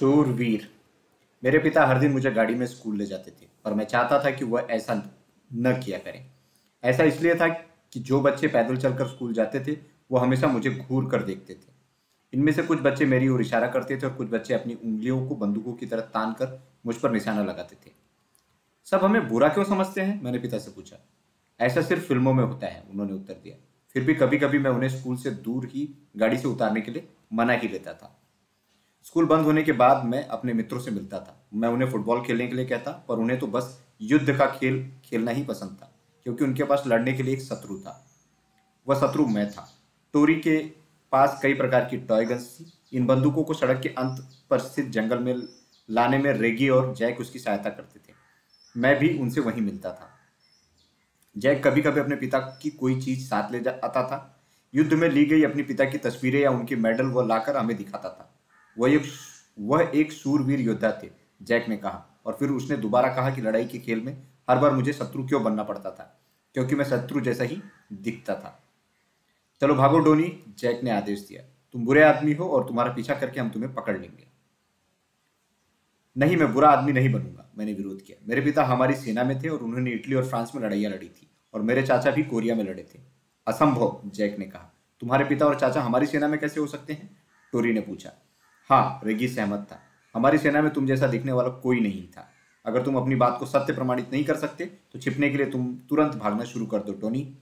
सूरवीर मेरे पिता हर दिन मुझे गाड़ी में स्कूल ले जाते थे, पर मैं चाहता था कि वह ऐसा न किया करें। ऐसा इसलिए था कि जो बच्चे पैदल चलकर स्कूल जाते थे, वो हमेशा मुझे घूर कर देखते थे। इनमें से कुछ बच्चे मेरी ओर इशारा करते थे और कुछ बच्चे अपनी उंगलियों को बंदूकों की तरह तान कर मुझ पर निशाना लगाते थे। सब हमें बुरा क्यों समझते हैं? मैंने पिता से पूछा। ऐसा सिर्फ़ फ़िल्मों में होता है, उन्होंने उत्तर दिया। फिर भी कभी कभी मैं उन्हें स्कूल से दूर ही गाड़ी से उतारने के लिए मना ही लेता था। स्कूल बंद होने के बाद मैं अपने मित्रों से मिलता था। मैं उन्हें फुटबॉल खेलने के लिए कहता, पर उन्हें तो बस युद्ध का खेल खेलना ही पसंद था, क्योंकि उनके पास लड़ने के लिए एक शत्रु था। वह शत्रु मैं था। टोरी के पास कई प्रकार की टॉय गन्स थी। इन बंदूकों को सड़क के अंत पर स्थित जंगल में लाने में रेगी और जैक उसकी सहायता करते थे। मैं भी उनसे वहीं मिलता था। जैक कभी कभी अपने पिता की कोई चीज़ साथ ले जाता था। युद्ध में ली गई अपने पिता की तस्वीरें या उनके मेडल वह लाकर हमें दिखाता था। वह एक वह एक सूरवीर योद्धा थे, जैक ने कहा। और फिर उसने दोबारा कहा कि लड़ाई के खेल में हर बार मुझे शत्रु क्यों बनना पड़ता था? क्योंकि मैं शत्रु जैसा ही दिखता था। चलो भागो डोनी, जैक ने आदेश दिया। तुम बुरे आदमी हो और तुम्हारा पीछा करके हम तुम्हें पकड़ लेंगे। नहीं, मैं बुरा आदमी नहीं बनूँगा, मैंने विरोध किया। मेरे पिता हमारी सेना में थे और उन्होंने इटली और फ्रांस में लड़ाइयाँ लड़ी थी और मेरे चाचा भी कोरिया में लड़े थे। असंभव, जैक ने कहा। तुम्हारे पिता और चाचा हमारी सेना में कैसे हो सकते हैं? टोरी ने पूछा। हाँ रेगी सहमत था। हमारी सेना में तुम जैसा दिखने वाला कोई नहीं था। अगर तुम अपनी बात को सत्य प्रमाणित नहीं कर सकते तो छिपने के लिए तुम तुरंत भागना शुरू कर दो, टोनी।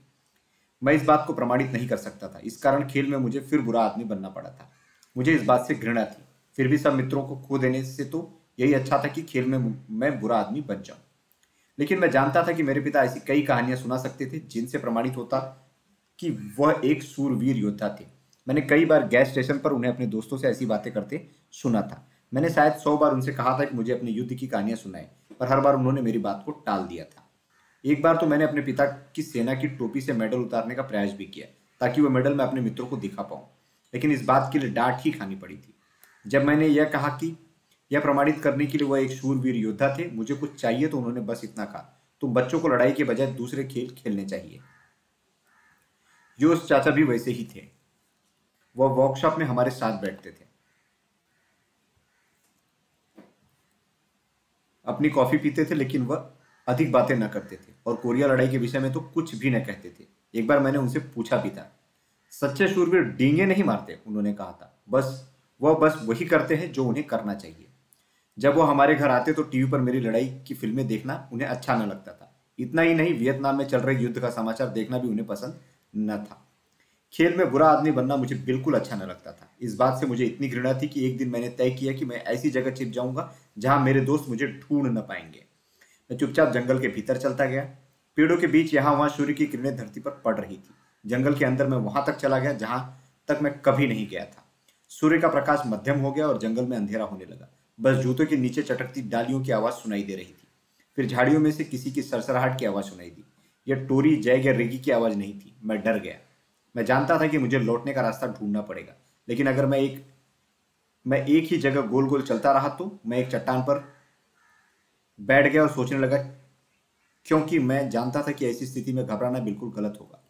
मैं इस बात को प्रमाणित नहीं कर सकता था। इस कारण खेल में मुझे फिर बुरा आदमी बनना पड़ा था। मुझे इस बात से घृणा थी। फिर भी सब मित्रों को खो देने से तो यही अच्छा था कि खेल में मैं बुरा आदमी बन जाऊँ। लेकिन मैं जानता था कि मेरे पिता ऐसी कई कहानियाँ सुना सकते थे जिनसे प्रमाणित होता कि वह एक सूरवीर योद्धा थे। मैंने कई बार गैस स्टेशन पर उन्हें अपने दोस्तों से ऐसी बातें करते सुना था। मैंने शायद सौ बार उनसे कहा था कि मुझे अपने युद्ध की कहानियाँ सुनाए, पर हर बार उन्होंने मेरी बात को टाल दिया था। एक बार तो मैंने अपने पिता की सेना की टोपी से मेडल उतारने का प्रयास भी किया, ताकि वह मेडल मैं अपने मित्रों को दिखा पाऊँ। लेकिन इस बात के लिए डांट ही खानी पड़ी थी। जब मैंने यह कहा कि यह प्रमाणित करने के लिए वह एक शूरवीर योद्धा थे, मुझे कुछ चाहिए तो उन्होंने बस इतना कहा। तुम बच्चों को लड़ाई के बजाय दूसरे खेल खेलने चाहिए। योश चाचा भी वैसे ही थे। वह वर्कशॉप में हमारे साथ बैठते थे। अपनी कॉफ़ी पीते थे, लेकिन वह अधिक बातें न करते थे। और कोरिया लड़ाई के विषय में तो कुछ भी न कहते थे। एक बार मैंने उनसे पूछा भी था, सच्चे शूरवीर डींगे नहीं मारते? उन्होंने कहा था, बस वह बस वही करते हैं जो उन्हें करना चाहिए। जब वो हमारे घर आते तो टीवी पर मेरी लड़ाई की फ़िल्में देखना उन्हें अच्छा न लगता था। इतना ही नहीं, वियतनाम में चल रहे युद्ध का समाचार देखना भी उन्हें पसंद न था। खेल में बुरा आदमी बनना मुझे बिल्कुल अच्छा न लगता था। इस बात से मुझे इतनी घृणा थी कि एक दिन मैंने तय किया कि मैं ऐसी जगह छिप जाऊँगा जहाँ मेरे दोस्त मुझे ढूंढ न पाएँगे। मैं चुपचाप जंगल के भीतर चलता गया। पेड़ों के बीच यहाँ वहाँ सूर्य की किरणें धरती पर पड़ रही थी। जंगल के अंदर मैं वहाँ तक चला गया जहाँ तक मैं कभी नहीं गया था। सूर्य का प्रकाश मध्यम हो गया और जंगल में अंधेरा होने लगा। बस जूतों के नीचे चटकती डालियों की आवाज़ सुनाई दे रही थी। फिर झाड़ियों में से किसी की सरसराहट की आवाज़ सुनाई दी। यह टोरी जय या रेगी की आवाज़ नहीं थी। मैं डर गया। मैं जानता था कि मुझे लौटने का रास्ता ढूंढना पड़ेगा, लेकिन अगर मैं एक मैं एक ही जगह गोल गोल चलता रहा तो मैं एक चट्टान पर बैठ गया और सोचने लगा, क्योंकि मैं जानता था कि ऐसी स्थिति में घबराना बिल्कुल गलत होगा।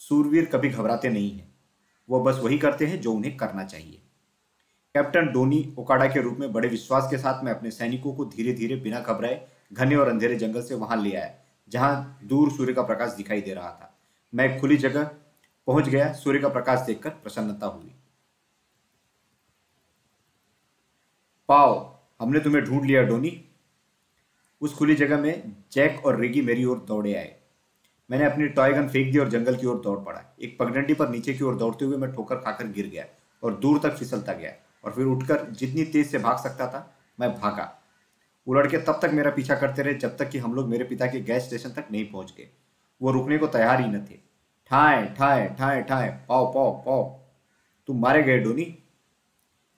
सूरवीर कभी घबराते नहीं हैं। वो बस वही करते हैं जो उन्हें करना चाहिए। कैप्टन डोनी ओकाडा के रूप में बड़े विश्वास के साथ मैं अपने सैनिकों को धीरे धीरे बिना घबराए घने और अंधेरे जंगल से वहाँ ले आया, जहाँ दूर सूर्य का प्रकाश दिखाई दे रहा था। मैं खुली जगह पहुँच गया, सूर्य का प्रकाश देखकर प्रसन्नता हुई। पाओ हमने तुम्हें ढूंढ लिया, डोनी। उस खुली जगह में जैक और रेगी मेरी ओर दौड़े आए। मैंने अपनी टॉय गन फेंक दी और जंगल की ओर दौड़ पड़ा। एक पगडंडी पर नीचे की ओर दौड़ते हुए मैं ठोकर खाकर गिर गया और दूर तक फिसलता गया और फिर उठकर जितनी तेज से भाग सकता था, मैं भागा। वो लड़के तब तक मेरा पीछा करते रहे जब तक कि हम लोग मेरे पिता के गैस स्टेशन तक नहीं पहुँच गए। वो रुकने को तैयार ही न थे। ठाए ठाए ठाए ठाए, पाओ पाओ पाओ। तुम मारे गए, डोनी।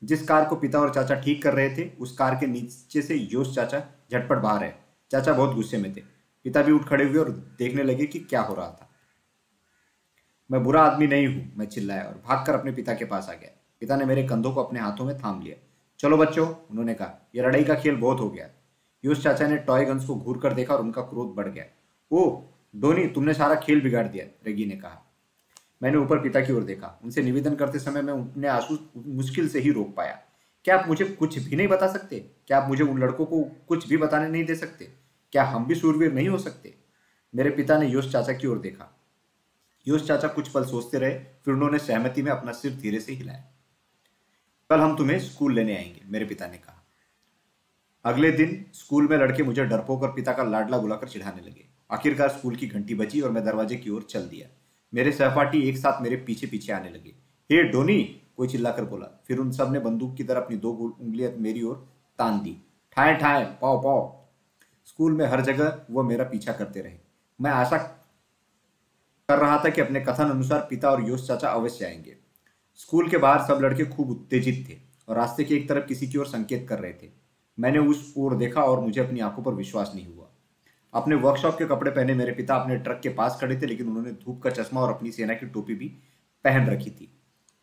जिस कार को पिता और चाचा ठीक कर रहे थे, उस कार के नीचे से योश चाचा झटपट बाहर है चाचा बहुत गुस्से में थे। पिता भी उठ खड़े हुए और देखने लगे कि क्या हो रहा था। मैं बुरा आदमी नहीं हूँ, मैं चिल्लाया और भागकर अपने पिता के पास आ गया। पिता ने मेरे कंधों को अपने हाथों में थाम लिया। चलो बच्चों, उन्होंने कहा यह लड़ाई का खेल बहुत हो गया। यूस चाचा ने टॉय गन्स को घूर कर देखा और उनका क्रोध बढ़ गया। ओ डोनी तुमने सारा खेल बिगाड़ दिया, रेगी ने कहा। मैंने ऊपर पिता की ओर देखा। उनसे निवेदन करते समय मैं उन्हें आँसू मुश्किल से ही रोक पाया। क्या आप मुझे कुछ भी नहीं बता सकते? क्या आप मुझे उन लड़कों को कुछ भी बताने नहीं दे सकते? क्या हम भी सूरवीर नहीं हो सकते? मेरे पिता ने योश चाचा की ओर देखा। योश चाचा कुछ पल सोचते रहे, फिर उन्होंने सहमति में अपना सिर धीरे से हिलाया। कल हम तुम्हें स्कूल लेने आएँगे, मेरे पिता ने कहा। अगले दिन स्कूल में लड़के मुझे डरपोक और पिता का लाडला बुलाकर चिढ़ाने लगे। आखिरकार स्कूल की घंटी बची और मैं दरवाजे की ओर चल दिया। मेरे सहपाठी एक साथ मेरे पीछे पीछे आने लगे। Hey, Donny! कोई चिल्लाकर बोला। फिर उन सबने बंदूक की तरह अपनी दो उंगलियाँ मेरी ओर तान दी। ठाए ठाए, पाओ पाओ। स्कूल में हर जगह वह मेरा पीछा करते रहे। मैं आशा कर रहा था कि अपने कथन अनुसार पिता और योश चाचा अवश्य आएँगे। स्कूल के बाहर सब लड़के खूब उत्तेजित थे और रास्ते की एक तरफ़ किसी की ओर संकेत कर रहे थे। मैंने उस ओर देखा और मुझे अपनी आँखों पर विश्वास नहीं हुआ। अपने वर्कशॉप के कपड़े पहने मेरे पिता अपने ट्रक के पास खड़े थे, लेकिन उन्होंने धूप का चश्मा और अपनी सेना की टोपी भी पहन रखी थी।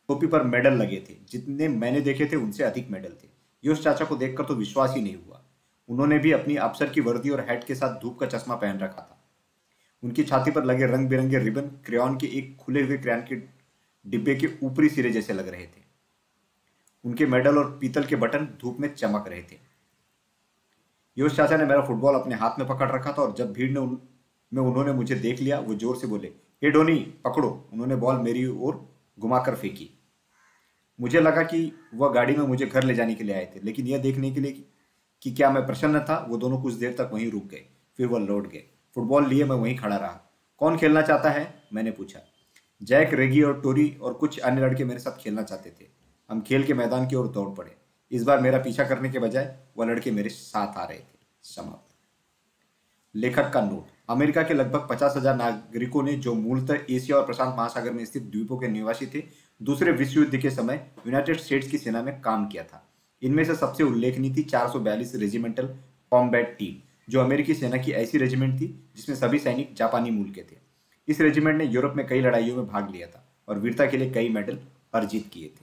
टोपी पर मेडल लगे थे। जितने मैंने देखे थे, उनसे अधिक मेडल थे। योश चाचा को देखकर तो विश्वास ही नहीं हुआ। उन्होंने भी अपनी अफसर की वर्दी और हैट के साथ धूप का चश्मा पहन रखा था। उनकी छाती पर लगे रंग बिरंगे रिबन क्रेन के एक खुले हुए क्रेन के डिब्बे के ऊपरी सिरे जैसे लग रहे थे। उनके मेडल और पीतल के बटन धूप में चमक रहे थे। योश चाचा ने मेरा फुटबॉल अपने हाथ में पकड़ रखा था और जब भीड़ ने उन, में उन्होंने मुझे देख लिया वो ज़ोर से बोले हे डोनी पकड़ो। उन्होंने बॉल मेरी ओर घुमाकर फेंकी। मुझे लगा कि वह गाड़ी में मुझे घर ले जाने के लिए आए थे लेकिन यह देखने के लिए कि, कि क्या मैं प्रसन्न था वो दोनों कुछ देर तक वहीं रुक गए फिर वह लौट गए। फुटबॉल लिए मैं वहीं खड़ा रहा। कौन खेलना चाहता है? मैंने पूछा। जैक रेगी और टोरी और कुछ अन्य लड़के मेरे साथ खेलना चाहते थे। हम खेल के मैदान की ओर दौड़ पड़े। इस बार मेरा पीछा करने के बजाय वह लड़के मेरे साथ आ रहे थे। समाप्त। लेखक का नोट। अमेरिका के लगभग पचास हज़ार नागरिकों ने, जो मूलतः एशिया और प्रशांत महासागर में स्थित द्वीपों के निवासी थे, दूसरे विश्व युद्ध के समय यूनाइटेड स्टेट्स की सेना में काम किया था। इनमें से सबसे उल्लेखनीय थी 442 रेजिमेंटल कॉम्बैट टीम, जो अमेरिकी सेना की ऐसी रेजिमेंट थी जिसमें सभी सैनिक जापानी मूल के थे। इस रेजिमेंट ने यूरोप में कई लड़ाइयों में भाग लिया था और वीरता के लिए कई मेडल अर्जित किए थे।